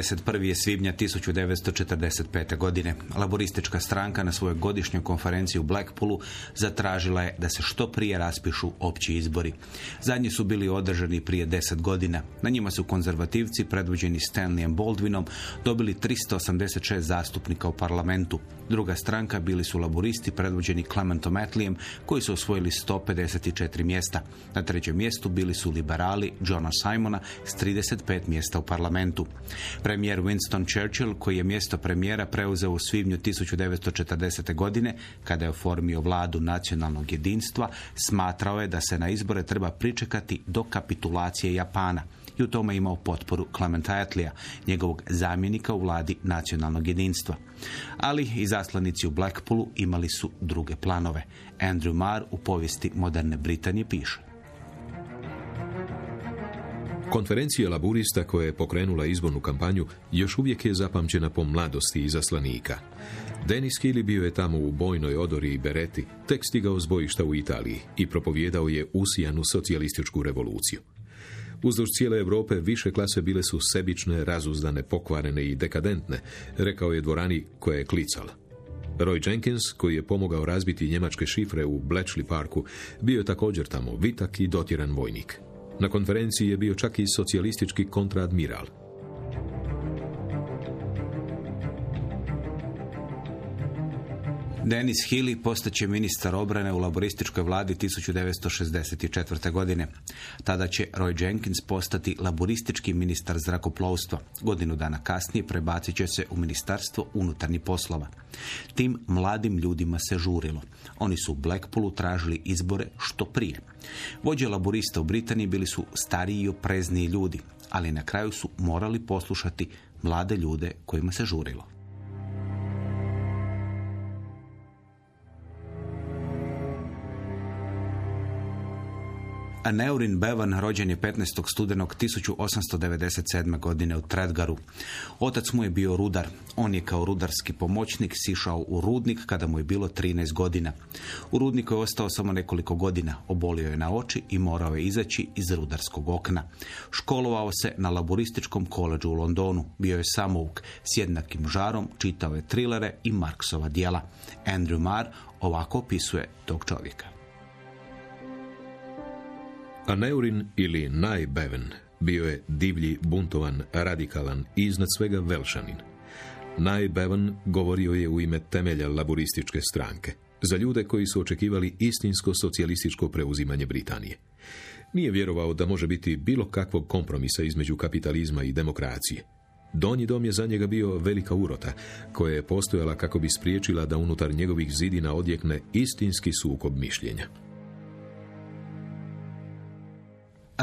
21. je svibnja 1945. godine. Laboristička stranka na svojoj godišnjoj konferenciji u Blackpoolu zatražila je da se što prije raspišu opći izbori. Zadnji su bili održani prije deset godina. Na njima su konzervativci predvođeni Stanleyem Baldwinom dobili 386 zastupnika u parlamentu. Druga stranka bili su laboristi predvođeni Clementom Attleem koji su osvojili 154 mjesta. Na trećem mjestu bili su liberali Johna Simona s 35 mjesta u parlamentu. Premijer Winston Churchill, koji je mjesto premijera preuzeo u svibnju 1940. godine, kada je oformio vladu nacionalnog jedinstva, smatrao je da se na izbore treba pričekati do kapitulacije Japana i u tome imao potporu Clementa Attleya, njegovog zamjenika u vladi nacionalnog jedinstva. Ali i zaslanici u Blackpoolu imali su druge planove. Andrew Marr u povijesti moderne Britanije piše. Konferencija laburista koja je pokrenula izbornu kampanju još uvijek je zapamćena po mladosti izaslanika. Denis Kili bio je tamo u bojnoj odori i bereti, tek stigao s u Italiji i propovijedao je usijanu socijalističku revoluciju. Uzduž cijele Europe više klase bile su sebične, razuzdane, pokvarene i dekadentne, rekao je dvorani koja je klicala. Roy Jenkins, koji je pomogao razbiti njemačke šifre u Bletchley Parku, bio je također tamo vitak i dotiran vojnik. Na konferenciji je bio čak i socijalistički kontraadmiral. Denis Healy postaće ministar obrane u laborističkoj vladi 1964. godine. Tada će Roy Jenkins postati laboristički ministar zrakoplovstva. Godinu dana kasnije prebacit će se u ministarstvo unutarnjih poslova. Tim mladim ljudima se žurilo. Oni su u Blackpoolu tražili izbore što prije. Vođe laborista u Britaniji bili su stariji i oprezniji ljudi, ali na kraju su morali poslušati mlade ljude kojima se žurilo. Aneurin Bevan rođen je 15. studenog 1897. godine u Tredgaru. Otac mu je bio rudar. On je kao rudarski pomoćnik sišao u rudnik kada mu je bilo 13 godina. U rudniku je ostao samo nekoliko godina. Obolio je na oči i morao je izaći iz rudarskog okna. Školovao se na laborističkom koleđu u Londonu. Bio je samouk s jednakim žarom, čitao je trilere i Marksova dijela. Andrew Marr ovako opisuje tog čovjeka. Aneurin ili Najbeven bio je divlji, buntovan, radikalan i iznad svega velšanin. Najbevan govorio je u ime temelja laborističke stranke, za ljude koji su očekivali istinsko socijalističko preuzimanje Britanije. Nije vjerovao da može biti bilo kakvog kompromisa između kapitalizma i demokracije. Donji dom je za njega bio velika urota, koja je postojala kako bi spriječila da unutar njegovih zidina odjekne istinski sukob mišljenja.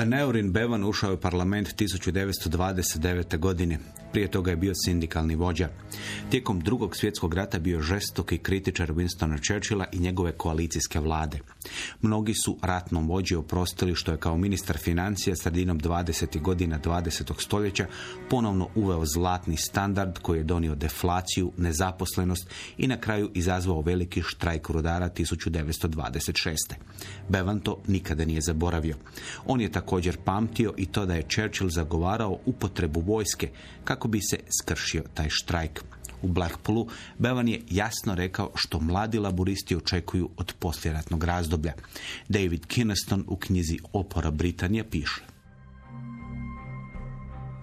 Neurin Bevan ušao je u parlament 1929. godine. Prije toga je bio sindikalni vođa. Tijekom drugog svjetskog rata bio žestoki kritičar Winstona Churchilla i njegove koalicijske vlade. Mnogi su ratnom vođi oprostili što je kao ministar financija sredinom 20. godina 20. stoljeća ponovno uveo zlatni standard koji je donio deflaciju, nezaposlenost i na kraju izazvao veliki štrajk rudara 1926. Bevan to nikada nije zaboravio. On je također pamtio i to da je Churchill zagovarao upotrebu vojske kako bi se skršio taj štrajk. U Blackpoolu Bevan je jasno rekao što mladi laburisti očekuju od posljeratnog razdoblja. David Kinneston u knjizi Opora Britanije piše.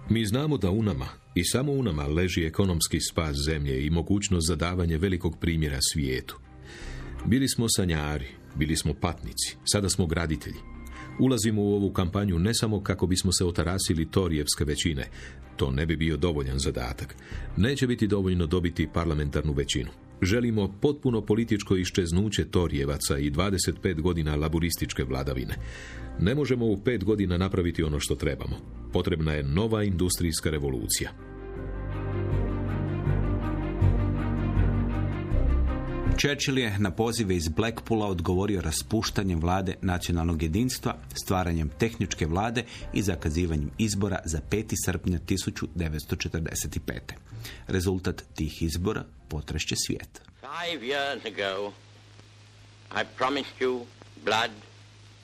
Mi znamo da u nama i samo u nama leži ekonomski spas zemlje i mogućnost za davanje velikog primjera svijetu. Bili smo sanjari, bili smo patnici, sada smo graditelji. Ulazimo u ovu kampanju ne samo kako bismo se otarasili Torijevske većine, to ne bi bio dovoljan zadatak. Neće biti dovoljno dobiti parlamentarnu većinu. Želimo potpuno političko iščeznuće Torijevaca i 25 godina laburističke vladavine. Ne možemo u pet godina napraviti ono što trebamo. Potrebna je nova industrijska revolucija. Churchill je na pozive iz Blackpoola odgovorio raspuštanjem vlade nacionalnog jedinstva, stvaranjem tehničke vlade i zakazivanjem izbora za 5. srpnja 1945. Rezultat tih izbora potrešće svijet. Five years ago, I promised you blood,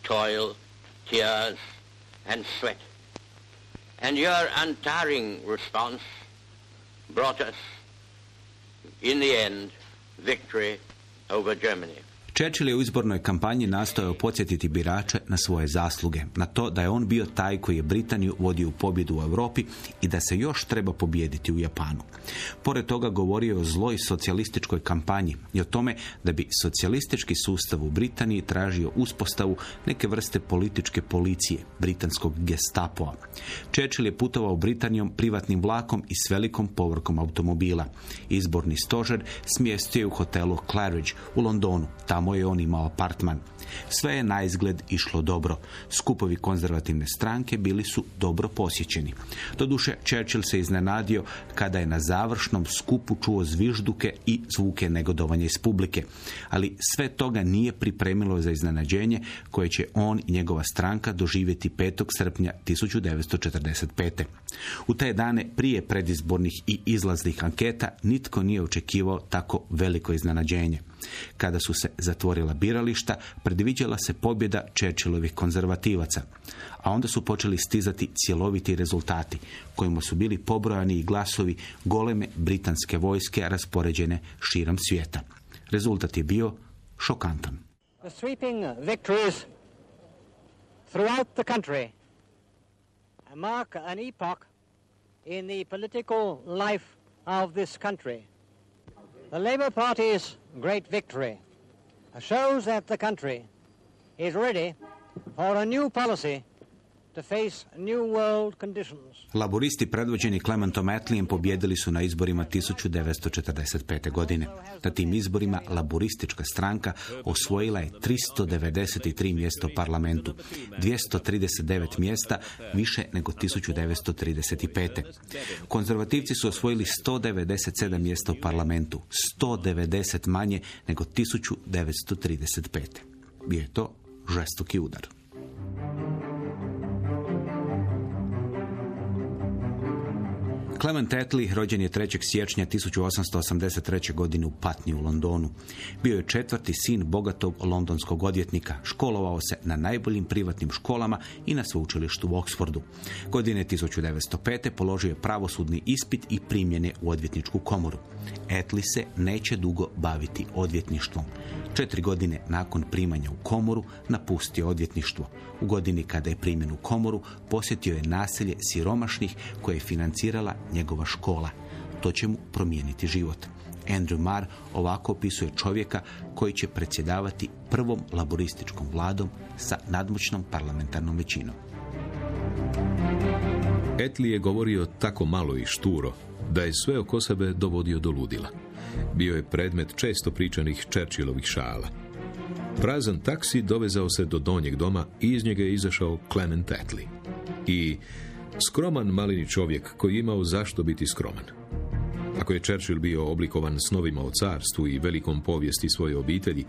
toil, tears and sweat. And your untiring response brought us, in the end, victory over Germany. Churchill je u izbornoj kampanji nastojao podsjetiti birače na svoje zasluge, na to da je on bio taj koji je Britaniju vodio u pobjedu u Europi i da se još treba pobijediti u Japanu. Pored toga govorio je o zloj socijalističkoj kampanji i o tome da bi socijalistički sustav u Britaniji tražio uspostavu neke vrste političke policije, britanskog gestapoa. Churchill je putovao Britanijom privatnim vlakom i s velikom povrkom automobila. Izborni stožer smjestio je u hotelu Claridge u Londonu. Tamo je on imao apartman. Sve je na izgled išlo dobro. Skupovi konzervativne stranke bili su dobro posjećeni. Doduše, Churchill se iznenadio kada je na završnom skupu čuo zvižduke i zvuke negodovanja iz publike. Ali sve toga nije pripremilo za iznenađenje koje će on i njegova stranka doživjeti 5. srpnja 1945. U te dane prije predizbornih i izlaznih anketa nitko nije očekivao tako veliko iznenađenje. Kada su se zatvorila birališta, predviđala se pobjeda Churchillovih konzervativaca, a onda su počeli stizati cjeloviti rezultati, kojima su bili pobrojani i glasovi goleme britanske vojske raspoređene širom svijeta. Rezultat je bio šokantan. The sweeping victories throughout the country mark an epoch in the political life of this country. The Labour Party's great victory shows that the country is ready for a new policy to face new world conditions. Laboristi predvođeni Clementom Attleeom pobjedili su na izborima 1945. godine. Na tim izborima laboristička stranka osvojila je 393 mjesta u parlamentu, 239 mjesta više nego 1935. Konzervativci su osvojili 197 mjesta u parlamentu, 190 manje nego 1935. Bio je to žestoki udar. Clement Attlee rođen je 3. siječnja 1883. godine u Patni u Londonu. Bio je četvrti sin bogatog londonskog odvjetnika. Školovao se na najboljim privatnim školama i na sveučilištu u Oxfordu. Godine 1905. položio je pravosudni ispit i primjene u odvjetničku komoru. Attlee se neće dugo baviti odvjetništvom. Četiri godine nakon primanja u komoru napustio odvjetništvo. U godini kada je primjen u komoru posjetio je naselje siromašnih koje je financirala njegova škola. To će mu promijeniti život. Andrew Marr ovako opisuje čovjeka koji će predsjedavati prvom laborističkom vladom sa nadmoćnom parlamentarnom većinom. Etli je govorio tako malo i šturo da je sve oko sebe dovodio do ludila. Bio je predmet često pričanih Churchillovih šala. Prazan taksi dovezao se do donjeg doma i iz njega je izašao Clement Attlee. I skroman malini čovjek koji imao zašto biti skroman. Ako je Churchill bio oblikovan snovima o carstvu i velikom povijesti svoje obitelji,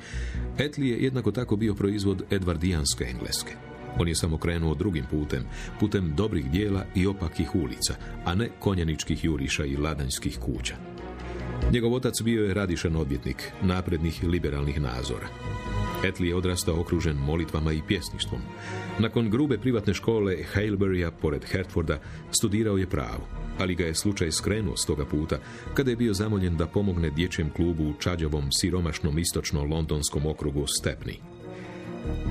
Attlee je jednako tako bio proizvod edvardijanske engleske. On je samo krenuo drugim putem, putem dobrih dijela i opakih ulica, a ne konjaničkih juriša i ladanjskih kuća. Njegov otac bio je radišan odvjetnik naprednih liberalnih nazora. Etli je odrastao okružen molitvama i pjesništvom. Nakon grube privatne škole Hailburya pored Hertforda studirao je pravo, ali ga je slučaj skrenuo s toga puta kada je bio zamoljen da pomogne dječjem klubu u čađavom siromašnom istočno-londonskom okrugu Stepney.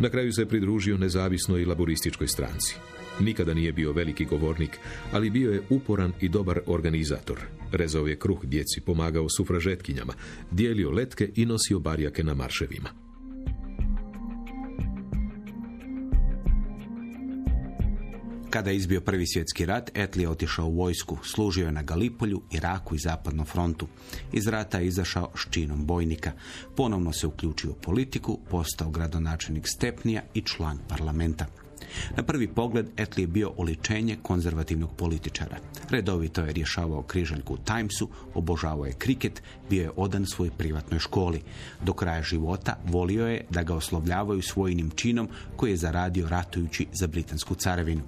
Na kraju se pridružio nezavisnoj laborističkoj stranci. Nikada nije bio veliki govornik, ali bio je uporan i dobar organizator. Rezao je kruh djeci, pomagao sufražetkinjama, dijelio letke i nosio barjake na marševima. Kada je izbio prvi svjetski rat, Etli je otišao u vojsku, služio je na Galipolju, Iraku i Zapadnom frontu. Iz rata je izašao s činom bojnika. Ponovno se uključio u politiku, postao gradonačelnik Stepnija i član parlamenta. Na prvi pogled Etli je bio oličenje konzervativnog političara. Redovito je rješavao križaljku u Timesu, obožavao je kriket, bio je odan svojoj privatnoj školi. Do kraja života volio je da ga oslovljavaju svojim činom koji je zaradio ratujući za britansku carevinu.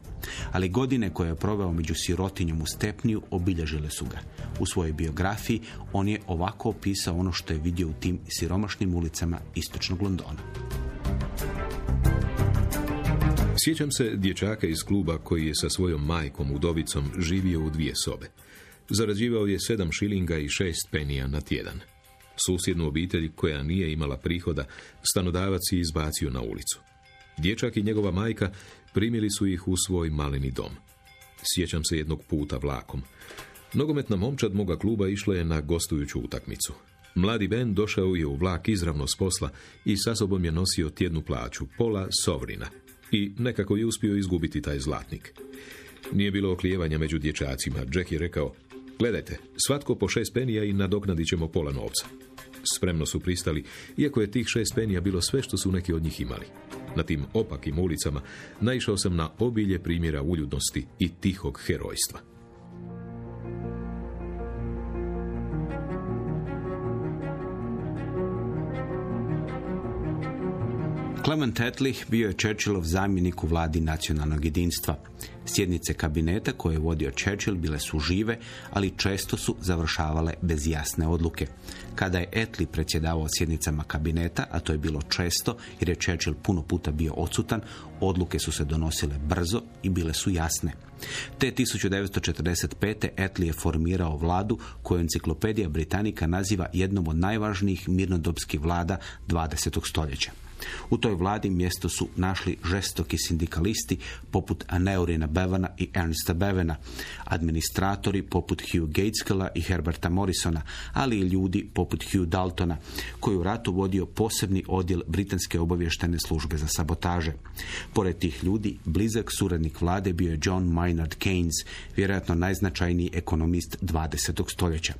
Ali godine koje je proveo među sirotinjom u Stepniju obilježile su ga. U svojoj biografiji on je ovako opisao ono što je vidio u tim siromašnim ulicama istočnog Londona. Sjećam se dječaka iz kluba koji je sa svojom majkom udovicom živio u dvije sobe. Zarađivao je sedam šilinga i šest penija na tjedan. Susjednu obitelj koja nije imala prihoda, stanodavac je izbacio na ulicu. Dječak i njegova majka primili su ih u svoj maleni dom. Sjećam se jednog puta vlakom. Nogometna momčad moga kluba išla je na gostujuću utakmicu. Mladi Ben došao je u vlak izravno s posla i sa sobom je nosio tjednu plaću, pola sovrina, i nekako je uspio izgubiti taj zlatnik. Nije bilo oklijevanja među dječacima. Jack je rekao, gledajte, svatko po šest penija i nadoknadit ćemo pola novca. Spremno su pristali, iako je tih šest penija bilo sve što su neki od njih imali. Na tim opakim ulicama naišao sam na obilje primjera uljudnosti i tihog herojstva. Clement Attlee bio je Churchillov zamjenik u vladi nacionalnog jedinstva. Sjednice kabineta koje je vodio Churchill bile su žive, ali često su završavale bez jasne odluke. Kada je Attlee predsjedavao sjednicama kabineta, a to je bilo često jer je Churchill puno puta bio odsutan, odluke su se donosile brzo i bile su jasne. Te 1945. Attlee je formirao vladu koju enciklopedija Britanika naziva jednom od najvažnijih mirnodopskih vlada 20. stoljeća. U toj vladi mjesto su našli žestoki sindikalisti poput Aneurina Bevana i Ernesta Bevena, administratori poput Hugh Gateskella i Herberta Morrisona, ali i ljudi poput Hugh Daltona, koji u ratu vodio posebni odjel Britanske obavještene službe za sabotaže. Pored tih ljudi, blizak suradnik vlade bio je John Maynard Keynes, vjerojatno najznačajniji ekonomist 20. stoljeća.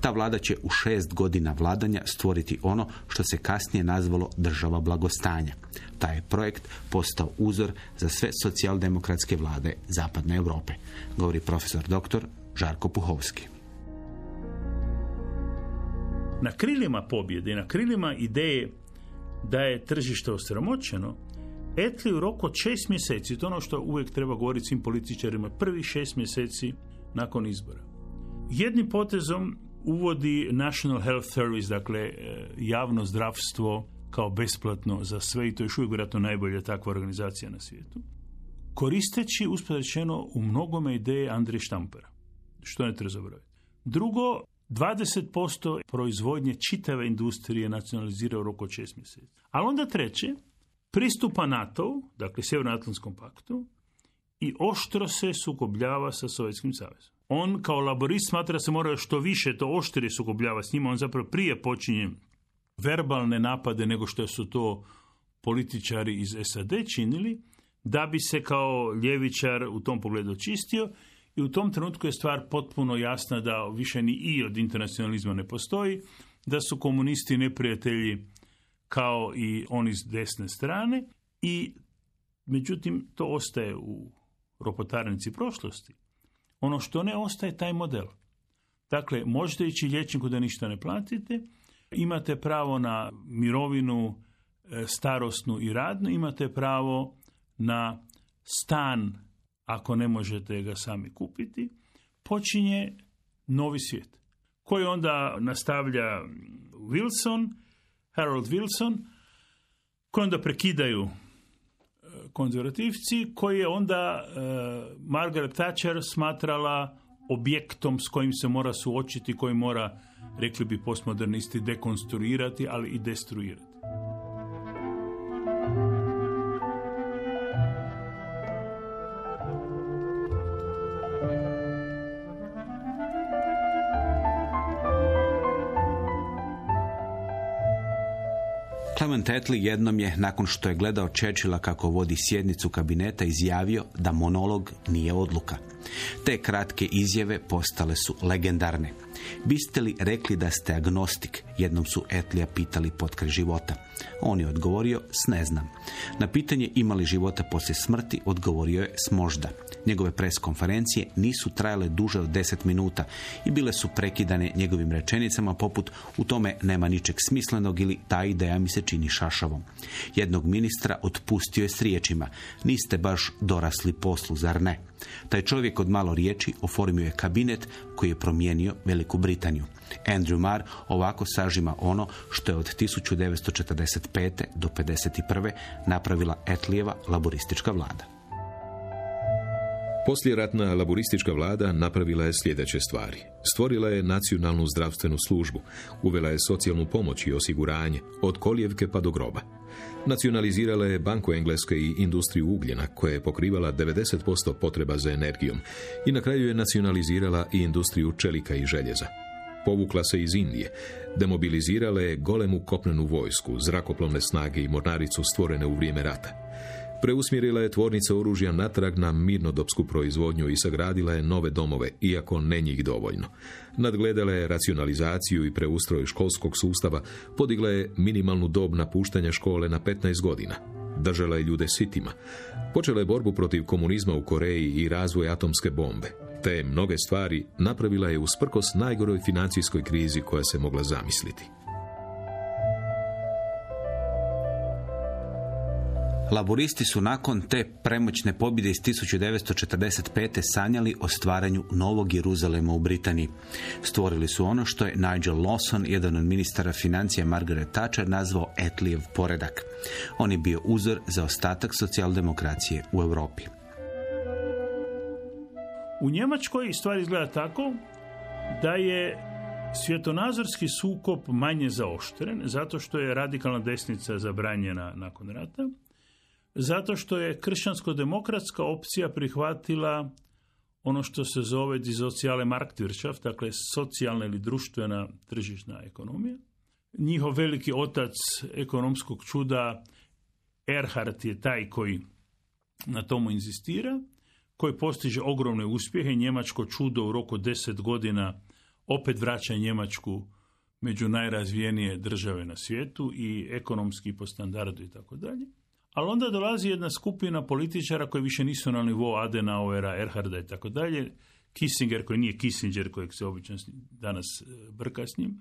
Ta vlada će u šest godina vladanja stvoriti ono što se kasnije nazvalo država blagostanja. Taj je projekt postao uzor za sve socijaldemokratske vlade Zapadne Europe, govori profesor dr. Žarko Puhovski. Na krilima pobjede, na krilima ideje da je tržište osramoćeno, Etli u roku od šest mjeseci, to ono što uvijek treba govoriti svim političarima, prvi šest mjeseci nakon izbora. Jednim potezom uvodi National Health Service, dakle e, javno zdravstvo kao besplatno za sve i to je još uvijek vjerojatno najbolja takva organizacija na svijetu. Koristeći, uspred rečeno, u mnogome ideje Andrije Štampera, što ne treba zaboraviti. Drugo, 20% proizvodnje čitave industrije nacionalizira u roku od šest mjeseci. Ali onda treće, pristupa NATO, dakle Sjevernoatlantskom paktu, i oštro se sukobljava sa Sovjetskim savezom. On kao laborist smatra da se mora što više to oštrije sukobljava s njima, on zapravo prije počinje verbalne napade nego što su to političari iz SAD činili, da bi se kao ljevičar u tom pogledu čistio i u tom trenutku je stvar potpuno jasna da više ni i od internacionalizma ne postoji, da su komunisti neprijatelji kao i oni s desne strane i međutim to ostaje u ropotarnici prošlosti. Ono što ne ostaje taj model. Dakle, možete ići liječniku da ništa ne platite, imate pravo na mirovinu e, starosnu i radnu, imate pravo na stan ako ne možete ga sami kupiti, počinje novi svijet. Koji onda nastavlja Wilson, Harold Wilson, koje onda prekidaju e, konzervativci, koji je onda e, Margaret Thatcher smatrala objektom s kojim se mora suočiti, koji mora, rekli bi postmodernisti, dekonstruirati, ali i destruirati. Clement Attlee jednom je, nakon što je gledao Churchilla kako vodi sjednicu kabineta, izjavio da monolog nije odluka. Te kratke izjave postale su legendarne. Biste li rekli da ste agnostik? Jednom su Etlija pitali potkraj života. On je odgovorio s ne znam. Na pitanje ima li života poslije smrti odgovorio je s možda. Njegove pres konferencije nisu trajale duže od deset minuta i bile su prekidane njegovim rečenicama poput u tome nema ničeg smislenog ili ta ideja mi se čini šašavom. Jednog ministra otpustio je s riječima niste baš dorasli poslu, zar ne? Taj čovjek od malo riječi oformio je kabinet koji je promijenio Veliku Britaniju. Andrew Marr ovako sažima ono što je od 1945. do 1951. napravila Etlijeva laboristička vlada. Poslijeratna laboristička vlada napravila je sljedeće stvari. Stvorila je nacionalnu zdravstvenu službu, uvela je socijalnu pomoć i osiguranje, od kolijevke pa do groba. Nacionalizirala je Banku Engleske i industriju ugljena, koja je pokrivala 90% potreba za energijom i na kraju je nacionalizirala i industriju čelika i željeza. Povukla se iz Indije, demobilizirala je golemu kopnenu vojsku, zrakoplovne snage i mornaricu stvorene u vrijeme rata. Preusmjerila je tvornice oružja natrag na mirnodopsku proizvodnju i sagradila je nove domove, iako ne njih dovoljno. Nadgledala je racionalizaciju i preustroj školskog sustava, podigla je minimalnu dob napuštanja škole na 15 godina. Držala je ljude sitima. Počela je borbu protiv komunizma u Koreji i razvoj atomske bombe. Te mnoge stvari napravila je usprkos najgoroj financijskoj krizi koja se mogla zamisliti. Laboristi su nakon te premoćne pobjede iz 1945. sanjali o stvaranju novog Jeruzalema u Britaniji. Stvorili su ono što je Nigel Lawson, jedan od ministara financija Margaret Thatcher, nazvao Etlijev poredak. On je bio uzor za ostatak socijaldemokracije u Europi. U Njemačkoj stvar izgleda tako da je svjetonazorski sukob manje zaoštren, zato što je radikalna desnica zabranjena nakon rata, zato što je kršćansko-demokratska opcija prihvatila ono što se zove dizocijale Marktwirtschaft, dakle socijalna ili društvena tržišna ekonomija. Njihov veliki otac ekonomskog čuda Erhard je taj koji na tomu inzistira, koji postiže ogromne uspjehe. Njemačko čudo u roku deset godina opet vraća Njemačku među najrazvijenije države na svijetu i ekonomski po standardu i tako dalje. Ali onda dolazi jedna skupina političara koji više nisu na nivou Adenauera, Erharda i tako dalje. Kissinger, koji nije Kissinger, kojeg se obično danas e, brka s njim,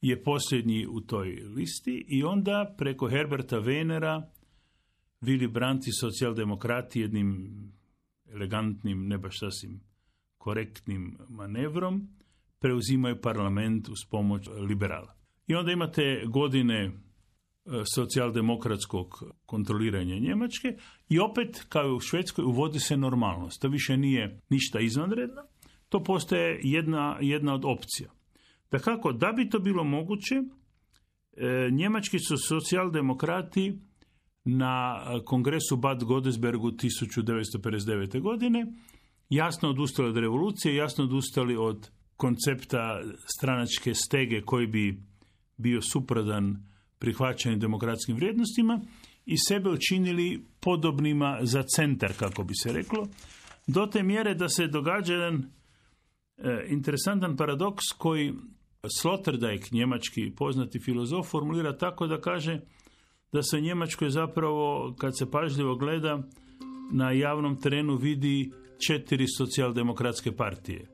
je posljednji u toj listi i onda preko Herberta Wenera Willy Brandt i socijaldemokrati jednim elegantnim, ne baš sasvim korektnim manevrom preuzimaju parlament uz pomoć liberala. I onda imate godine socijaldemokratskog kontroliranja Njemačke i opet, kao i u Švedskoj, uvodi se normalnost. To više nije ništa izvanredno, to postaje jedna, jedna od opcija. Da kako, da bi to bilo moguće, e, njemački su socijaldemokrati na kongresu Bad Godesbergu 1959. godine jasno odustali od revolucije, jasno odustali od koncepta stranačke stege koji bi bio supradan prihvaćenim demokratskim vrijednostima i sebe učinili podobnima za centar, kako bi se reklo, do te mjere da se događa jedan e, interesantan paradoks koji Sloterdijk, njemački poznati filozof, formulira tako da kaže da se u Njemačkoj zapravo, kad se pažljivo gleda, na javnom terenu vidi četiri socijaldemokratske partije.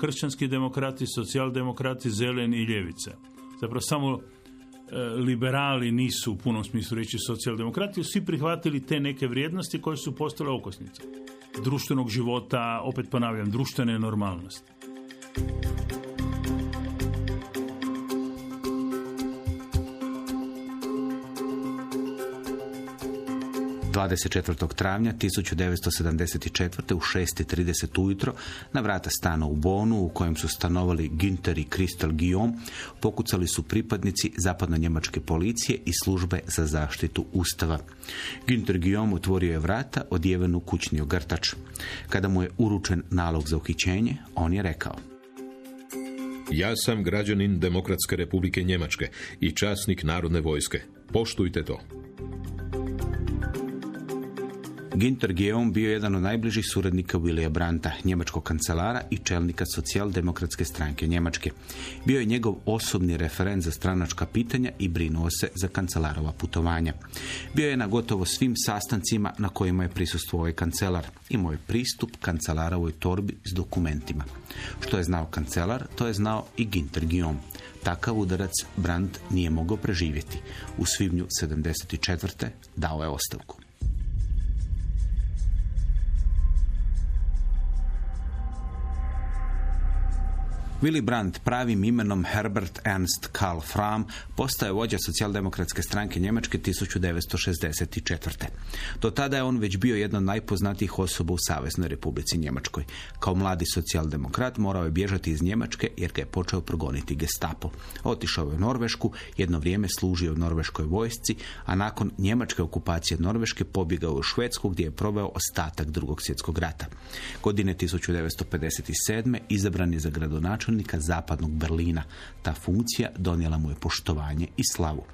Kršćanski demokrati, socijaldemokrati, zeleni i ljevica. Zapravo samo liberali nisu u punom smislu reći socijaldemokrati, svi prihvatili te neke vrijednosti koje su postale okosnice društvenog života, opet ponavljam, društvene normalnosti. 24. travnja 1974. u 6.30 ujutro na vrata stana u Bonu u kojem su stanovali Günther i Kristel Guillaume pokucali su pripadnici zapadno-njemačke policije i službe za zaštitu ustava. Günther Guillaume otvorio je vrata odjevenu kućni ogrtač. Kada mu je uručen nalog za uhićenje, on je rekao Ja sam građanin Demokratske republike Njemačke i časnik Narodne vojske. Poštujte to. Ginter Geom bio je jedan od najbližih suradnika Willija Branta, njemačkog kancelara i čelnika socijaldemokratske stranke Njemačke. Bio je njegov osobni referent za stranačka pitanja i brinuo se za kancelarova putovanja. Bio je na gotovo svim sastancima na kojima je prisustvovao ovaj kancelar. Imao je pristup kancelarovoj torbi s dokumentima. Što je znao kancelar, to je znao i Ginter Guillaume. Takav udarac Brandt nije mogao preživjeti. U svibnju 74. dao je ostavku. Willy Brandt pravim imenom Herbert Ernst Karl Fram postaje vođa socijaldemokratske stranke Njemačke 1964. Do tada je on već bio jedna od najpoznatijih osoba u Saveznoj Republici Njemačkoj. Kao mladi socijaldemokrat morao je bježati iz Njemačke jer ga je počeo progoniti gestapo. Otišao je u Norvešku, jedno vrijeme služio u norveškoj vojsci, a nakon njemačke okupacije Norveške pobjegao u Švedsku gdje je proveo ostatak drugog svjetskog rata. Godine 1957. izabran je za gradonačelnika gradonačelnika zapadnog Berlina. Ta funkcija donijela mu je poštovanje i slavu.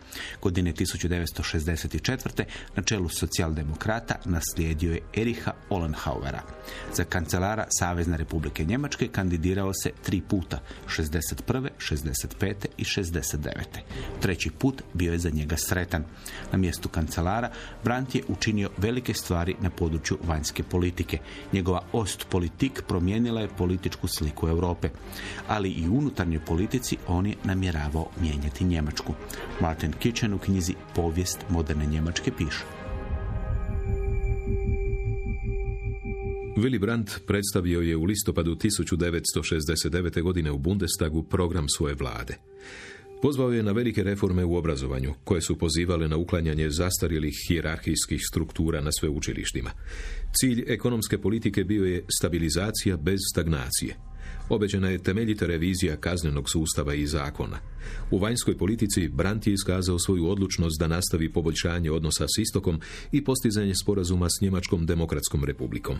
Godine 1964. na čelu socijaldemokrata naslijedio je Eriha Ollenhauera. Za kancelara Savezne republike Njemačke kandidirao se tri puta, 61., 65. i 69. Treći put bio je za njega sretan. Na mjestu kancelara Brandt je učinio velike stvari na području vanjske politike. Njegova ost politik promijenila je političku sliku Europe ali i unutarnjoj politici on je namjeravao mijenjati Njemačku. Martin Kitchen u knjizi Povijest moderne Njemačke piše. Willy Brandt predstavio je u listopadu 1969. godine u Bundestagu program svoje vlade. Pozvao je na velike reforme u obrazovanju, koje su pozivale na uklanjanje zastarjelih hijerarhijskih struktura na sveučilištima. Cilj ekonomske politike bio je stabilizacija bez stagnacije. Obećana je temeljita revizija kaznenog sustava i zakona. U vanjskoj politici Brandt je iskazao svoju odlučnost da nastavi poboljšanje odnosa s istokom i postizanje sporazuma s Njemačkom demokratskom republikom.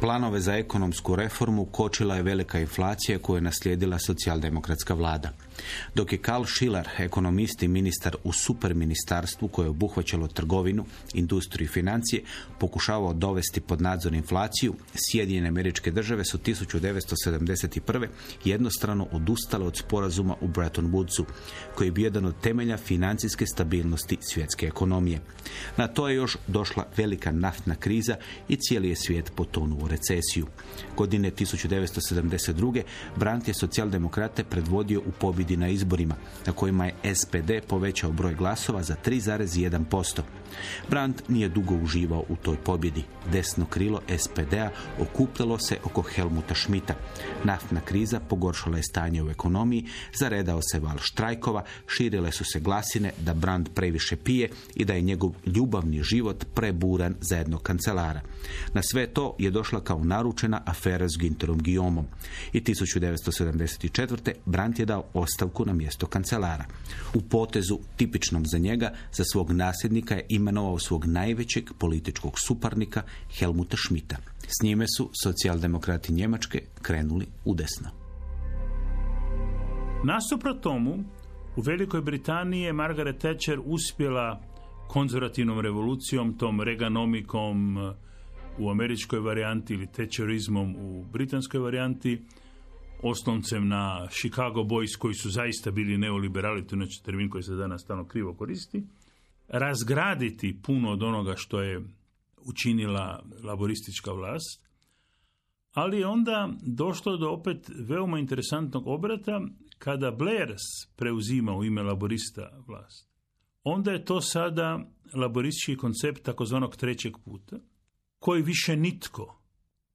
Planove za ekonomsku reformu kočila je velika inflacija koju je naslijedila socijaldemokratska vlada. Dok je Karl Schiller, ekonomist i ministar u superministarstvu koje je obuhvaćalo trgovinu, industriju i financije, pokušavao dovesti pod nadzor inflaciju, Sjedinjene američke države su 1971. jednostrano odustale od sporazuma u Bretton Woodsu, koji je bio jedan od temelja financijske stabilnosti svjetske ekonomije. Na to je još došla velika naftna kriza i cijeli je svijet potonuo u recesiju. Godine 1972. Brandt je socijaldemokrate predvodio u pobjedi na izborima, na kojima je SPD povećao broj glasova za 3,1%. Brandt nije dugo uživao u toj pobjedi. Desno krilo SPD-a okupljalo se oko Helmuta Schmidta. Naftna kriza pogoršala je stanje u ekonomiji, zaredao se val štrajkova, širile su se glasine da Brandt previše pije i da je njegov ljubavni život preburan za jednog kancelara. Na sve to je došla kao naručena afera s Ginterom Guillaumeom. I 1974. Brandt je dao ostavku na mjesto kancelara. U potezu tipičnom za njega, za svog nasljednika je imenovao svog najvećeg političkog suparnika Helmuta Schmidta. S njime su socijaldemokrati Njemačke krenuli u desno. Nasuprot tomu, u Velikoj Britaniji je Margaret Thatcher uspjela konzervativnom revolucijom, tom reganomikom u američkoj varijanti ili Thatcherizmom u britanskoj varijanti, osnovcem na Chicago Boys koji su zaista bili neoliberali, to je termin koji se danas stalno krivo koristi, razgraditi puno od onoga što je učinila laboristička vlast, ali je onda došlo do opet veoma interesantnog obrata kada Blair preuzima u ime laborista vlast. Onda je to sada laboristički koncept takozvanog trećeg puta, koji više nitko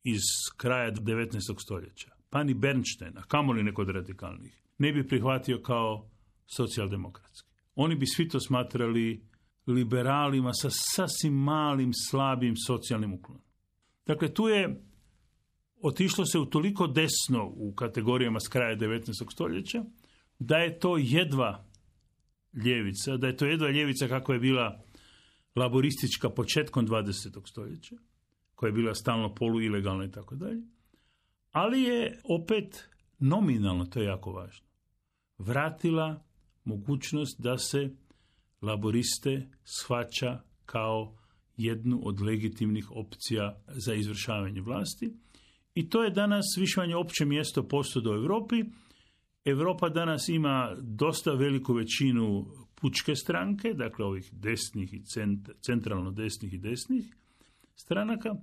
iz kraja 19. stoljeća, pa ni Bernstein, a kamoli neko od radikalnih, ne bi prihvatio kao socijaldemokratski. Oni bi svi to smatrali liberalima sa sasvim malim, slabim socijalnim uklonom. Dakle, tu je otišlo se u toliko desno u kategorijama s kraja 19. stoljeća, da je to jedva ljevica, da je to jedva ljevica kako je bila laboristička početkom 20. stoljeća, koja je bila stalno poluilegalna i tako dalje, ali je opet nominalno, to je jako važno, vratila mogućnost da se laboriste shvaća kao jednu od legitimnih opcija za izvršavanje vlasti. I to je danas više manje opće mjesto posto do Europi. Europa danas ima dosta veliku većinu pučke stranke, dakle ovih desnih i centralno desnih i desnih stranaka,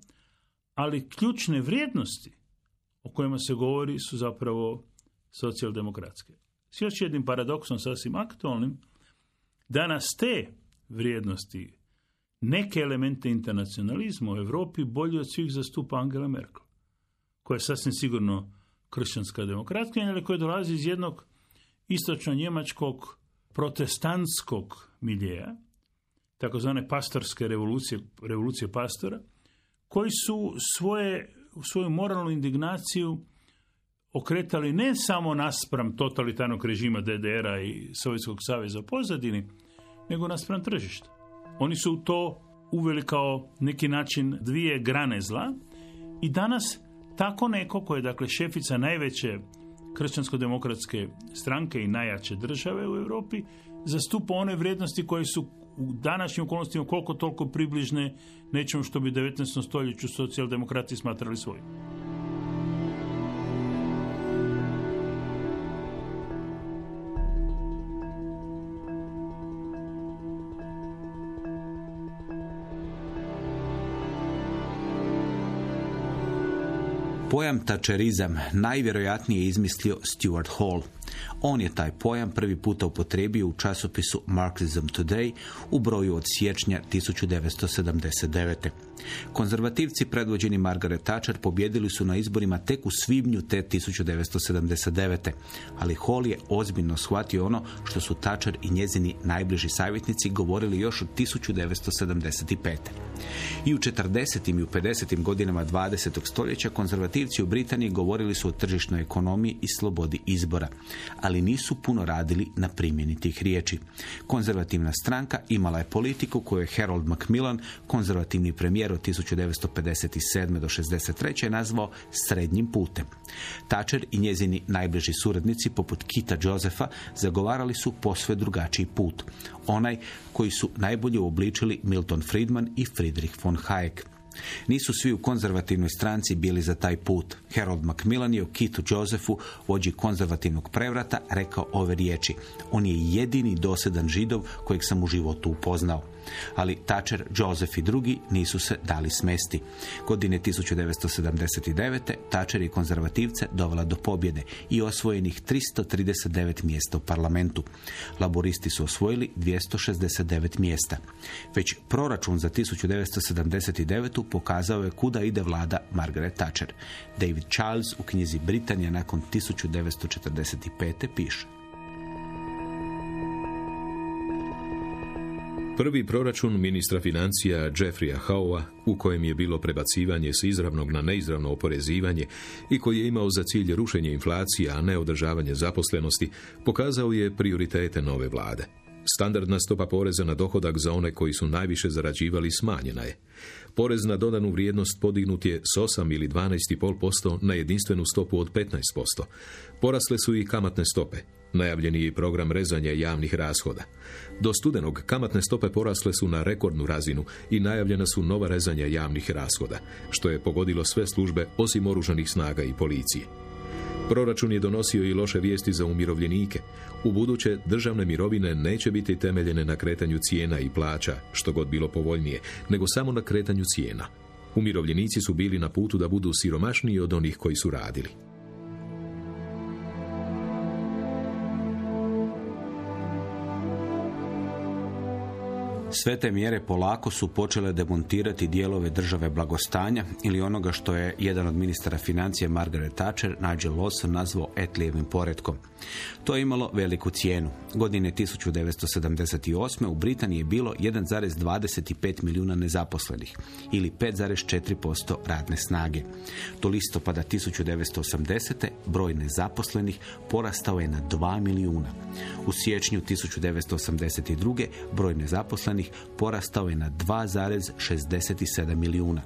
ali ključne vrijednosti o kojima se govori su zapravo socijaldemokratske. S još jednim paradoksom sasvim aktualnim, danas te vrijednosti, neke elemente internacionalizma u Europi bolje od svih zastupa Angela Merkel, koja je sasvim sigurno kršćanska demokratkinja, ali koja dolazi iz jednog istočno-njemačkog protestantskog miljeja, takozvane pastorske revolucije, revolucije pastora, koji su svoje, svoju moralnu indignaciju okretali ne samo naspram totalitarnog režima DDR-a i Sovjetskog saveza u pozadini, nego naspram tržišta. Oni su to uveli kao neki način dvije grane zla i danas tako neko koje je dakle šefica najveće kršćansko-demokratske stranke i najjače države u Europi zastupa one vrijednosti koje su u današnjim okolnostima koliko toliko približne nečemu što bi u 19. stoljeću socijaldemokrati smatrali svojim. Pojam tačerizam najvjerojatnije izmislio Stuart Hall. On je taj pojam prvi puta upotrebio u časopisu Marxism Today u broju od siječnja 1979. Konzervativci predvođeni Margaret Thatcher pobjedili su na izborima tek u svibnju te 1979. Ali Hall je ozbiljno shvatio ono što su Thatcher i njezini najbliži savjetnici govorili još od 1975. I u 40. i u 50. godinama 20. stoljeća konzervativci u Britaniji govorili su o tržišnoj ekonomiji i slobodi izbora, ali nisu puno radili na primjeni tih riječi. Konzervativna stranka imala je politiku koju je Harold Macmillan, konzervativni premijer od 1957. do 63. nazvao srednjim putem. Thatcher i njezini najbliži suradnici poput Kita Josefa zagovarali su posve drugačiji put. Onaj koji su najbolje uobličili Milton Friedman i Friedrich von Hayek. Nisu svi u konzervativnoj stranci bili za taj put. Harold Macmillan je o Kitu Josephu, vođi konzervativnog prevrata, rekao ove riječi. On je jedini dosedan židov kojeg sam u životu upoznao ali Thatcher, Joseph i drugi nisu se dali smesti. Godine 1979. Thatcher i konzervativce dovela do pobjede i osvojenih 339 mjesta u parlamentu. Laboristi su osvojili 269 mjesta. Već proračun za 1979. pokazao je kuda ide vlada Margaret Thatcher. David Charles u knjizi Britanija nakon 1945. piše. Prvi proračun ministra financija Jeffreya Howa, u kojem je bilo prebacivanje s izravnog na neizravno oporezivanje i koji je imao za cilj rušenje inflacije, a ne održavanje zaposlenosti, pokazao je prioritete nove vlade. Standardna stopa poreza na dohodak za one koji su najviše zarađivali smanjena je. Porez na dodanu vrijednost podignut je s 8 ili 12,5% na jedinstvenu stopu od 15%. Porasle su i kamatne stope. Najavljeni je program rezanja javnih rashoda. Do studenog kamatne stope porasle su na rekordnu razinu i najavljena su nova rezanja javnih rashoda, što je pogodilo sve službe osim oružanih snaga i policije. Proračun je donosio i loše vijesti za umirovljenike. U buduće državne mirovine neće biti temeljene na kretanju cijena i plaća, što god bilo povoljnije, nego samo na kretanju cijena. Umirovljenici su bili na putu da budu siromašniji od onih koji su radili. Sve te mjere polako su počele demontirati dijelove države blagostanja ili onoga što je jedan od ministara financija Margaret Thatcher, Nigel Lawson, nazvao etlijevim poredkom. To je imalo veliku cijenu. Godine 1978. u Britaniji je bilo 1,25 milijuna nezaposlenih ili 5,4% radne snage. Do listopada 1980. broj nezaposlenih porastao je na 2 milijuna. U siječnju 1982. broj nezaposlenih porastao je na 2,67 milijuna.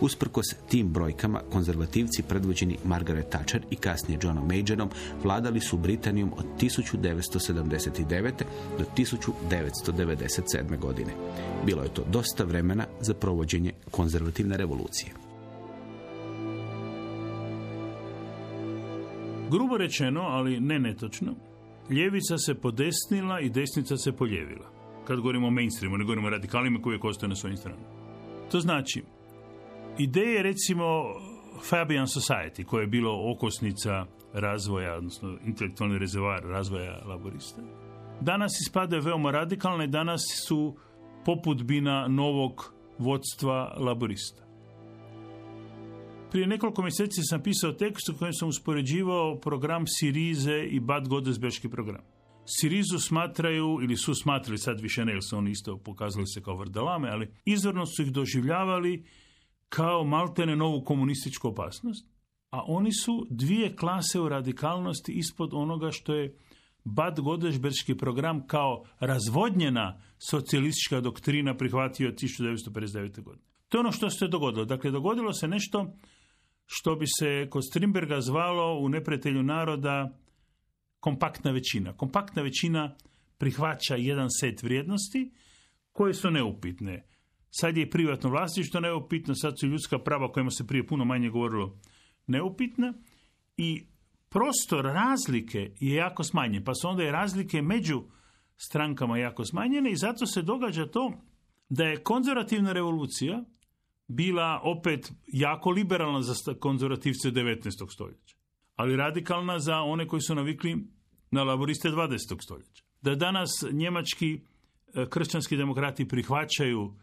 Usprkos tim brojkama, konzervativci predvođeni Margaret Thatcher i kasnije Johnom Majorom vladali su Britanijom od 1979. do 1997. godine. Bilo je to dosta vremena za provođenje konzervativne revolucije. Grubo rečeno, ali ne netočno, ljevica se podesnila i desnica se poljevila. Kad govorimo o mainstreamu, ne govorimo o radikalima koji ostaju na svojim stranama. To znači, ideje recimo Fabian Society, koje je bilo okosnica razvoja, odnosno intelektualni rezervoar razvoja laborista, danas ispadaju veoma radikalne, danas su poput bina novog vodstva laborista. Prije nekoliko mjeseci sam pisao tekst u kojem sam uspoređivao program Sirize i Bad Godesbeški program. Sirizu smatraju, ili su smatrali, sad više ne, jer su oni isto pokazali se kao vrdalame, ali izvorno su ih doživljavali kao maltene novu komunističku opasnost, a oni su dvije klase u radikalnosti ispod onoga što je Bad Godešberški program kao razvodnjena socijalistička doktrina prihvatio 1959. godine. To je ono što se dogodilo. Dakle, dogodilo se nešto što bi se kod Strindberga zvalo u neprijatelju naroda kompaktna većina. Kompaktna većina prihvaća jedan set vrijednosti koje su neupitne. Sad je privatno vlasništvo neupitno, sad su ljudska prava o kojima se prije puno manje govorilo neupitna i prostor razlike je jako smanjen, pa su onda i razlike među strankama jako smanjene i zato se događa to da je konzervativna revolucija bila opet jako liberalna za konzervativce 19. stoljeća, ali radikalna za one koji su navikli na laboriste 20. stoljeća. Da danas njemački e, kršćanski demokrati prihvaćaju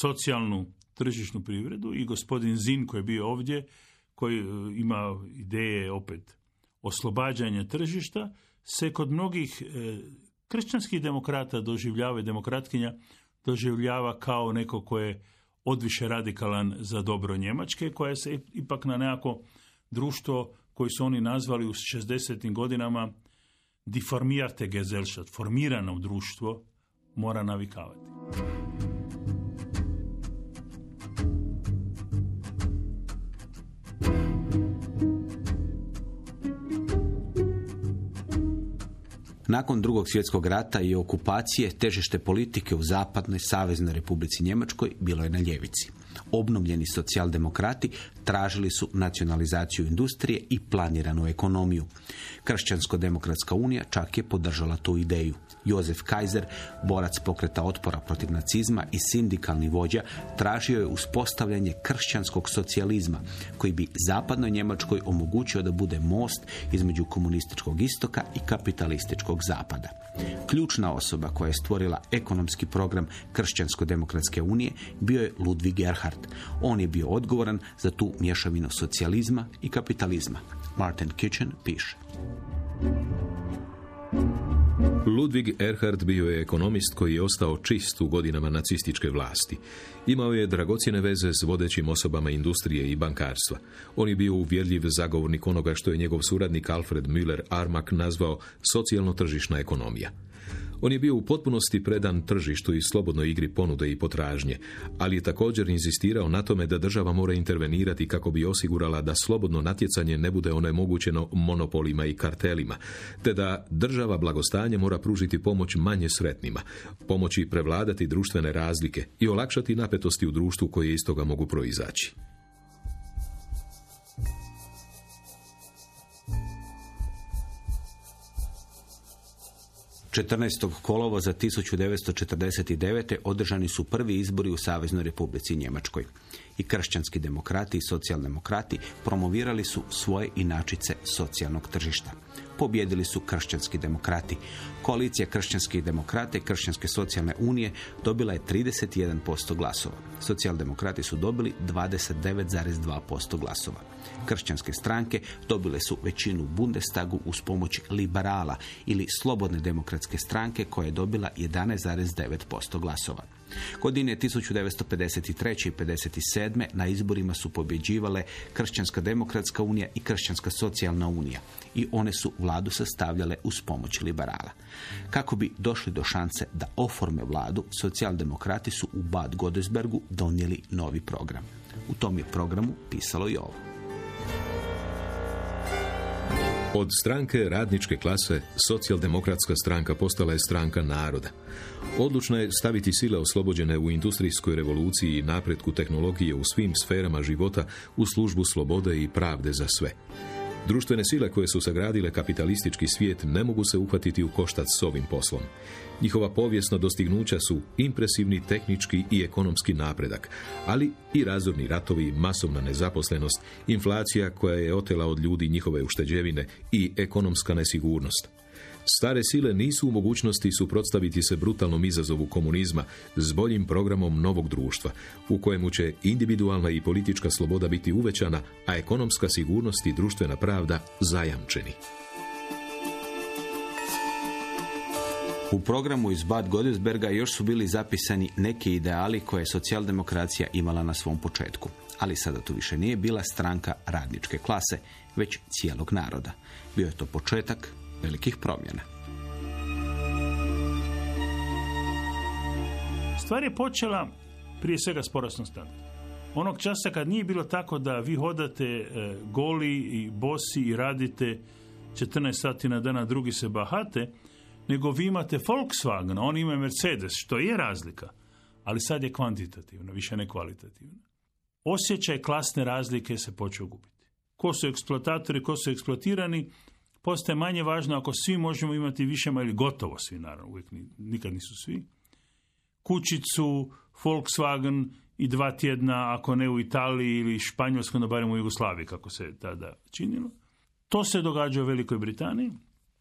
socijalnu tržišnu privredu i gospodin Zin koji je bio ovdje, koji e, ima ideje opet oslobađanja tržišta, se kod mnogih e, kršćanskih demokrata doživljava i demokratkinja doživljava kao neko ko je odviše radikalan za dobro Njemačke, koja se ipak na nekako društvo koji su oni nazvali u 60. godinama diformirate Gesellschaft, formirano društvo, mora navikavati. Nakon drugog svjetskog rata i okupacije, težište politike u zapadnoj saveznoj republici Njemačkoj bilo je na ljevici. Obnovljeni socijaldemokrati tražili su nacionalizaciju industrije i planiranu ekonomiju. Kršćansko-demokratska unija čak je podržala tu ideju. Jozef Kaiser, borac pokreta otpora protiv nacizma i sindikalni vođa, tražio je uspostavljanje kršćanskog socijalizma, koji bi zapadnoj Njemačkoj omogućio da bude most između komunističkog istoka i kapitalističkog zapada. Ključna osoba koja je stvorila ekonomski program Kršćansko-demokratske unije bio je Ludwig Gerhard. On je bio odgovoran za tu mješavinu socijalizma i kapitalizma. Martin Kitchen piše. Ludwig Erhard bio je ekonomist koji je ostao čist u godinama nacističke vlasti. Imao je dragocjene veze s vodećim osobama industrije i bankarstva. On je bio uvjerljiv zagovornik onoga što je njegov suradnik Alfred Müller Armak nazvao socijalno-tržišna ekonomija. On je bio u potpunosti predan tržištu i slobodnoj igri ponude i potražnje, ali je također inzistirao na tome da država mora intervenirati kako bi osigurala da slobodno natjecanje ne bude onemogućeno monopolima i kartelima, te da država blagostanje mora pružiti pomoć manje sretnima, pomoći prevladati društvene razlike i olakšati napetosti u društvu koje iz toga mogu proizaći. 14. kolovo za 1949. održani su prvi izbori u Saveznoj Republici Njemačkoj. I kršćanski demokrati i socijaldemokrati promovirali su svoje inačice socijalnog tržišta. pobjedili su kršćanski demokrati. Koalicija kršćanskih demokrata i kršćanske socijalne unije dobila je 31% glasova. Socijaldemokrati su dobili 29,2% glasova. Kršćanske stranke dobile su većinu u Bundestagu uz pomoć liberala ili slobodne demokratske stranke koja je dobila 11,9% glasova. Godine 1953. i 57. na izborima su pobjeđivale Kršćanska demokratska unija i Kršćanska socijalna unija i one su vladu sastavljale uz pomoć liberala. Kako bi došli do šanse da oforme vladu, socijaldemokrati su u Bad Godesbergu donijeli novi program. U tom je programu pisalo i ovo. Od stranke radničke klase, socijaldemokratska stranka postala je stranka naroda. Odlučna je staviti sile oslobođene u industrijskoj revoluciji i napretku tehnologije u svim sferama života u službu slobode i pravde za sve. Društvene sile koje su sagradile kapitalistički svijet ne mogu se uhvatiti u koštac s ovim poslom. Njihova povijesna dostignuća su impresivni tehnički i ekonomski napredak, ali i razorni ratovi, masovna nezaposlenost, inflacija koja je otela od ljudi njihove ušteđevine i ekonomska nesigurnost. Stare sile nisu u mogućnosti suprotstaviti se brutalnom izazovu komunizma s boljim programom novog društva, u kojemu će individualna i politička sloboda biti uvećana, a ekonomska sigurnost i društvena pravda zajamčeni. U programu iz Bad Godesberga još su bili zapisani neki ideali koje je socijaldemokracija imala na svom početku. Ali sada tu više nije bila stranka radničke klase, već cijelog naroda. Bio je to početak velikih promjena. Stvar je počela prije svega s porastom Onog časa kad nije bilo tako da vi hodate e, goli i bosi i radite 14 sati na dan, a drugi se bahate, nego vi imate Volkswagen, oni imaju Mercedes, što je razlika, ali sad je kvantitativno, više ne kvalitativno. Osjećaj klasne razlike se počeo gubiti. Ko su eksploatatori, ko su eksploatirani, postaje manje važno ako svi možemo imati više ili gotovo svi, naravno, uvijek nikad nisu svi. Kućicu, Volkswagen i dva tjedna, ako ne u Italiji ili Španjolskoj, no barem u Jugoslaviji, kako se tada činilo. To se događa u Velikoj Britaniji,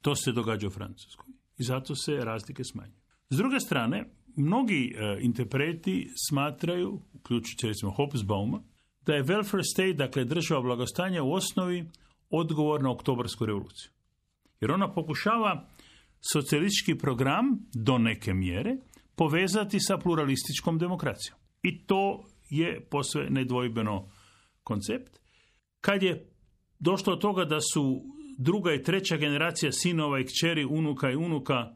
to se događa u Francuskoj. I zato se razlike smanjuju. S druge strane, mnogi e, interpreti smatraju, uključujući recimo Hobsbauma, da je welfare state, dakle država blagostanja u osnovi odgovor na oktobarsku revoluciju. Jer ona pokušava socijalistički program do neke mjere povezati sa pluralističkom demokracijom. I to je posve nedvojbeno koncept. Kad je došlo od toga da su druga i treća generacija sinova i kćeri, unuka i unuka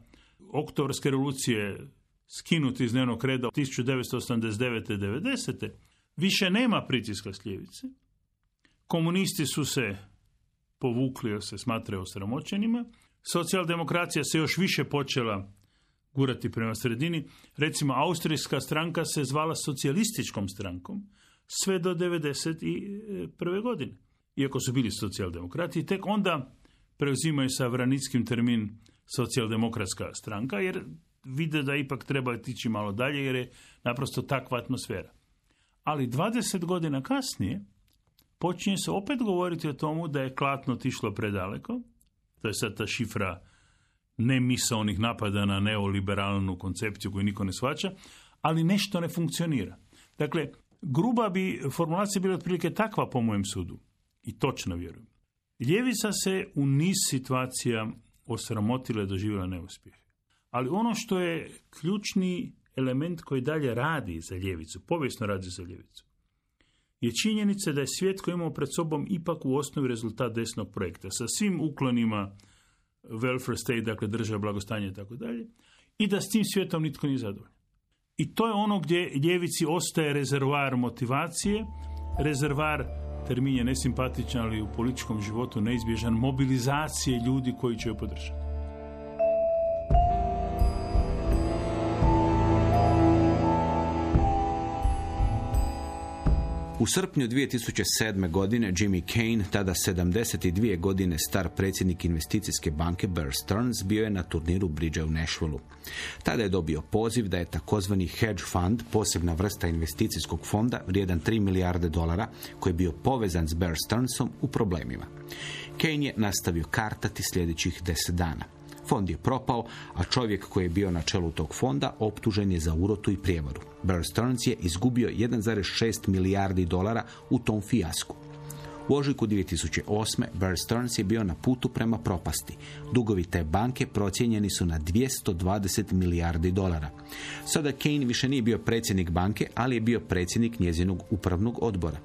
oktobarske revolucije skinuti iz dnevnog reda 1989. 90. više nema pritiska s ljevice. Komunisti su se povukli jer se smatraju osramoćenima. Socijaldemokracija se još više počela gurati prema sredini. Recimo, austrijska stranka se zvala socijalističkom strankom sve do 1991. godine. Iako su bili socijaldemokrati, tek onda preuzimaju sa vranickim termin socijaldemokratska stranka, jer vide da ipak treba tići malo dalje, jer je naprosto takva atmosfera. Ali 20 godina kasnije, počinje se opet govoriti o tomu da je klatno otišlo predaleko, to je sad ta šifra onih napada na neoliberalnu koncepciju koju niko ne shvaća, ali nešto ne funkcionira. Dakle, gruba bi formulacija bila otprilike takva po mojem sudu. I točno vjerujem. Ljevica se u niz situacija osramotila i doživjela neuspjeh. Ali ono što je ključni element koji dalje radi za ljevicu, povijesno radi za ljevicu, je činjenica da je svijet koji imamo pred sobom ipak u osnovi rezultat desnog projekta, sa svim uklonima welfare state, dakle država blagostanja i tako dalje, i da s tim svijetom nitko nije zadovoljan. I to je ono gdje ljevici ostaje rezervar motivacije, rezervar, termin je nesimpatičan, ali u političkom životu neizbježan, mobilizacije ljudi koji će joj podržati. U srpnju 2007. godine Jimmy Kane, tada 72 godine star predsjednik investicijske banke Bear Stearns, bio je na turniru bridge u Nashvilleu. Tada je dobio poziv da je takozvani hedge fund, posebna vrsta investicijskog fonda, vrijedan 3 milijarde dolara, koji je bio povezan s Bear Stearnsom u problemima. Kane je nastavio kartati sljedećih deset dana. Fond je propao, a čovjek koji je bio na čelu tog fonda optužen je za urotu i prijevaru. Bear Stearns je izgubio 1,6 milijardi dolara u tom fijasku. U ožujku 2008. Bear Stearns je bio na putu prema propasti. Dugovi te banke procijenjeni su na 220 milijardi dolara. Sada Kane više nije bio predsjednik banke, ali je bio predsjednik njezinog upravnog odbora.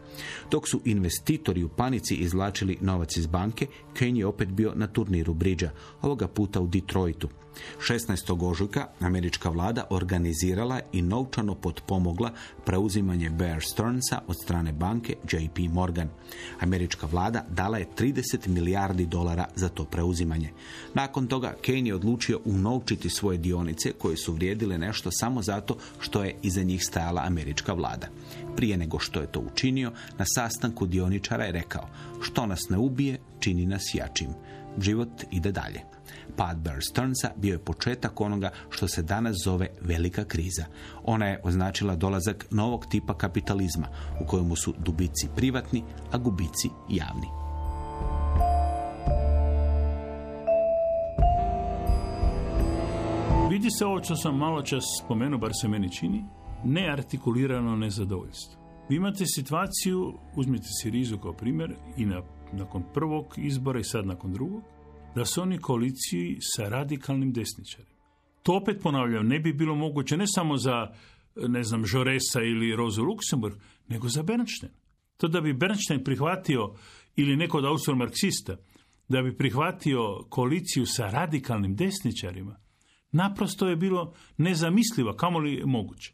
Dok su investitori u panici izvlačili novac iz banke, Kane je opet bio na turniru bridža, ovoga puta u Detroitu. 16. ožujka američka vlada organizirala i novčano potpomogla preuzimanje Bear Stearnsa od strane banke JP Morgan. Američka vlada dala je 30 milijardi dolara za to preuzimanje. Nakon toga Kane je odlučio unovčiti svoje dionice koje su vrijedile nešto samo zato što je iza njih stajala američka vlada. Prije nego što je to učinio, na sastanku dioničara je rekao što nas ne ubije, čini nas jačim. Život ide dalje. Pad Bear Stearnsa bio je početak onoga što se danas zove velika kriza. Ona je označila dolazak novog tipa kapitalizma u kojemu su dubici privatni, a gubici javni. Vidi se ovo što sam malo čas spomenuo, bar se meni čini, neartikulirano nezadovoljstvo. Vi imate situaciju, uzmite si Rizu kao primjer, i na, nakon prvog izbora i sad nakon drugog, da su oni koaliciji sa radikalnim desničarima. To opet ponavljam, ne bi bilo moguće ne samo za, ne znam, Žoresa ili Rozu Luxemburg, nego za Bernstein. To da bi Bernstein prihvatio, ili neko od austro-marksista, da bi prihvatio koaliciju sa radikalnim desničarima, naprosto je bilo nezamislivo, kamoli moguće.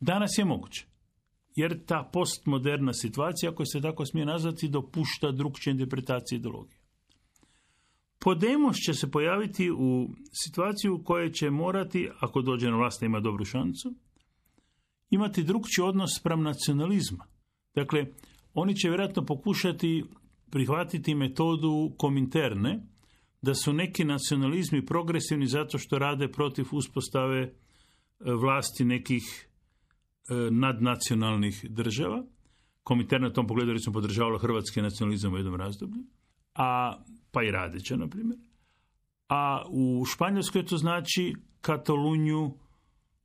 Danas je moguće. Jer ta postmoderna situacija, ako se tako smije nazvati, dopušta drugčije interpretacije ideologije. Podemos će se pojaviti u situaciju u kojoj će morati, ako dođe na vlast ima dobru šancu, imati drugčiji odnos spram nacionalizma. Dakle, oni će vjerojatno pokušati prihvatiti metodu kominterne, da su neki nacionalizmi progresivni zato što rade protiv uspostave vlasti nekih nadnacionalnih država. Kominterna u tom pogledu recimo podržavala hrvatski nacionalizam u jednom razdoblju. A pa i Radića, na primjer. A u Španjolskoj to znači Katalunju,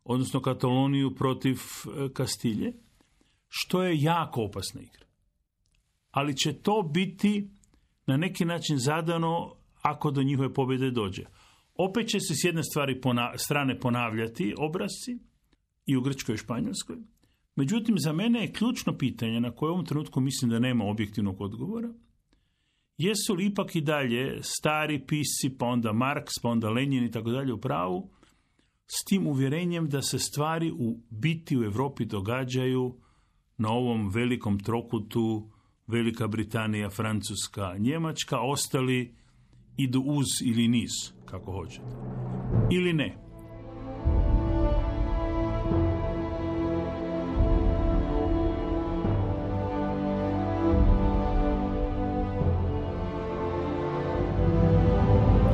odnosno Kataloniju protiv e, Kastilje, što je jako opasna igra. Ali će to biti na neki način zadano ako do njihove pobjede dođe. Opet će se s jedne stvari strane ponavljati obrazci i u Grčkoj i Španjolskoj. Međutim, za mene je ključno pitanje na koje u ovom trenutku mislim da nema objektivnog odgovora – jesu li ipak i dalje stari pisci, pa onda Marks, pa onda Lenin i tako dalje u pravu, s tim uvjerenjem da se stvari u biti u Europi događaju na ovom velikom trokutu Velika Britanija, Francuska, Njemačka, ostali idu uz ili niz, kako hoćete. Ili ne.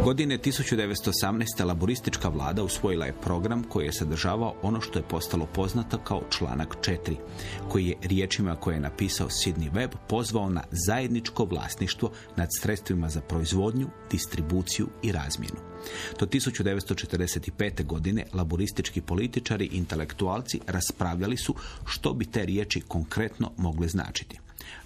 Godine 1918. laboristička vlada usvojila je program koji je sadržavao ono što je postalo poznato kao članak 4, koji je riječima koje je napisao Sidney Webb pozvao na zajedničko vlasništvo nad sredstvima za proizvodnju, distribuciju i razmjenu. Do 1945. godine laboristički političari i intelektualci raspravljali su što bi te riječi konkretno mogle značiti.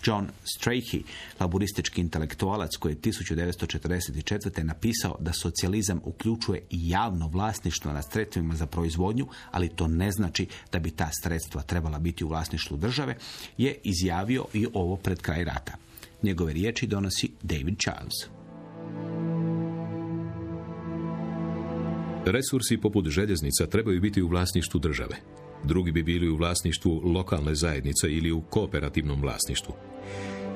John Strachey, laboristički intelektualac koji je 1944. napisao da socijalizam uključuje i javno vlasništvo nad sredstvima za proizvodnju, ali to ne znači da bi ta sredstva trebala biti u vlasništvu države, je izjavio i ovo pred kraj rata. Njegove riječi donosi David Charles. Resursi poput željeznica trebaju biti u vlasništvu države drugi bi bili u vlasništvu lokalne zajednice ili u kooperativnom vlasništvu.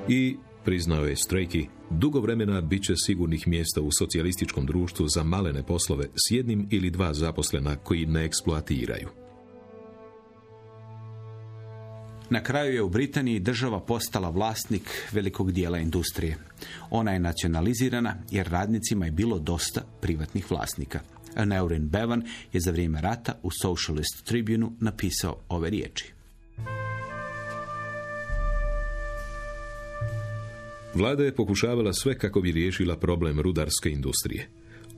I, priznao je Strejki, dugo vremena bit će sigurnih mjesta u socijalističkom društvu za malene poslove s jednim ili dva zaposlena koji ne eksploatiraju. Na kraju je u Britaniji država postala vlasnik velikog dijela industrije. Ona je nacionalizirana jer radnicima je bilo dosta privatnih vlasnika. Neurin Bevan je za vrijeme rata u Socialist Tribunu napisao ove riječi. Vlada je pokušavala sve kako bi riješila problem rudarske industrije.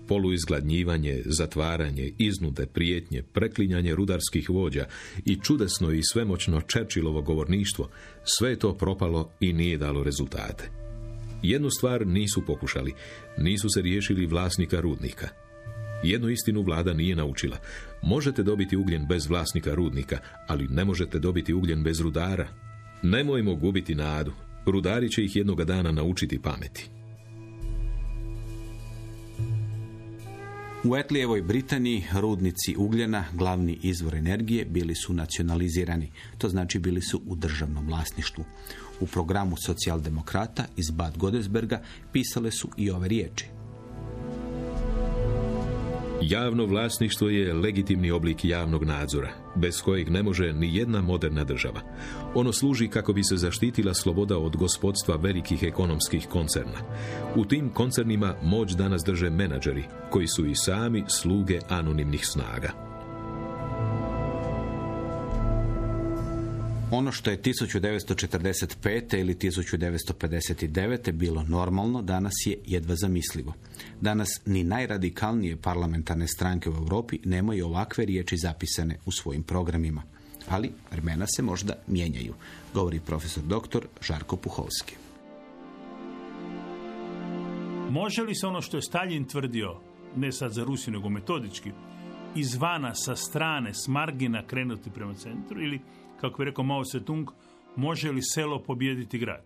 Poluizgladnjivanje, zatvaranje, iznude, prijetnje, preklinjanje rudarskih vođa i čudesno i svemoćno Čerčilovo govorništvo, sve to propalo i nije dalo rezultate. Jednu stvar nisu pokušali, nisu se riješili vlasnika rudnika. Jednu istinu vlada nije naučila. Možete dobiti ugljen bez vlasnika rudnika, ali ne možete dobiti ugljen bez rudara. Nemojmo gubiti nadu. Rudari će ih jednoga dana naučiti pameti. U Etlijevoj Britaniji rudnici ugljena, glavni izvor energije, bili su nacionalizirani. To znači bili su u državnom vlasništvu. U programu socijaldemokrata iz Bad Godesberga pisale su i ove riječi. Javno vlasništvo je legitimni oblik javnog nadzora, bez kojeg ne može ni jedna moderna država. Ono služi kako bi se zaštitila sloboda od gospodstva velikih ekonomskih koncerna. U tim koncernima moć danas drže menadžeri, koji su i sami sluge anonimnih snaga. Ono što je 1945. ili 1959. bilo normalno, danas je jedva zamislivo. Danas ni najradikalnije parlamentarne stranke u Europi nemaju ovakve riječi zapisane u svojim programima. Ali vremena se možda mijenjaju, govori profesor dr. Žarko Puhovski. Može li se ono što je Stalin tvrdio, ne sad za Rusiju, nego metodički, izvana, sa strane, s margina krenuti prema centru ili kako bi rekao Mao Tse-tung, može li selo pobijediti grad?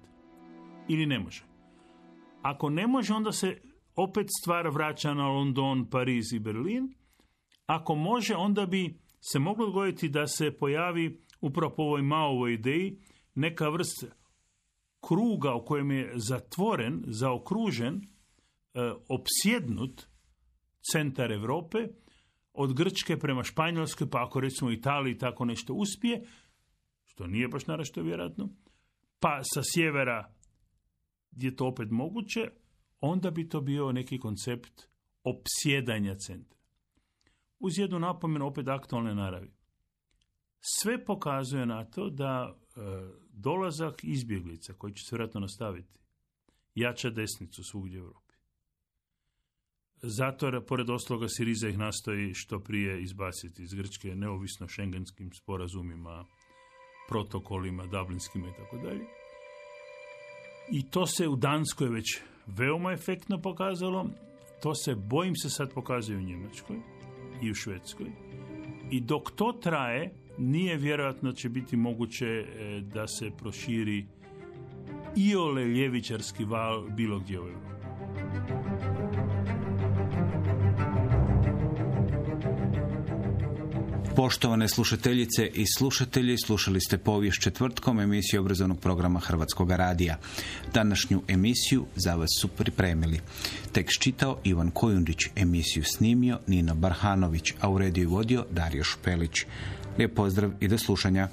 Ili ne može? Ako ne može, onda se opet stvar vraća na London, Pariz i Berlin. Ako može, onda bi se moglo dogoditi da se pojavi upravo po ovoj Maovoj ideji neka vrsta kruga u kojem je zatvoren, zaokružen, e, opsjednut centar Europe, od Grčke prema Španjolskoj, pa ako recimo Italiji tako nešto uspije, što nije baš narašto vjerojatno, pa sa sjevera je to opet moguće, onda bi to bio neki koncept opsjedanja centra. Uz jednu napomenu opet aktualne naravi. Sve pokazuje na to da e, dolazak izbjeglica, koji će se vjerojatno nastaviti, jača desnicu svugdje u Europi. Zato, pored osloga, Siriza ih nastoji što prije izbaciti iz Grčke, neovisno šengenskim sporazumima, protokolima, dublinskima i tako dalje. I to se u Danskoj već veoma efektno pokazalo. To se, bojim se, sad pokazuje u Njemačkoj i u Švedskoj. I dok to traje, nije vjerojatno će biti moguće e, da se proširi iole ljevičarski val bilo gdje u Europi. Poštovane slušateljice i slušatelji, slušali ste povijest četvrtkom emisiju obrazovnog programa Hrvatskog radija. Današnju emisiju za vas su pripremili. Tekst čitao Ivan Kojundić, emisiju snimio Nino Barhanović, a u rediju vodio Dario Špelić. Lijep pozdrav i do slušanja.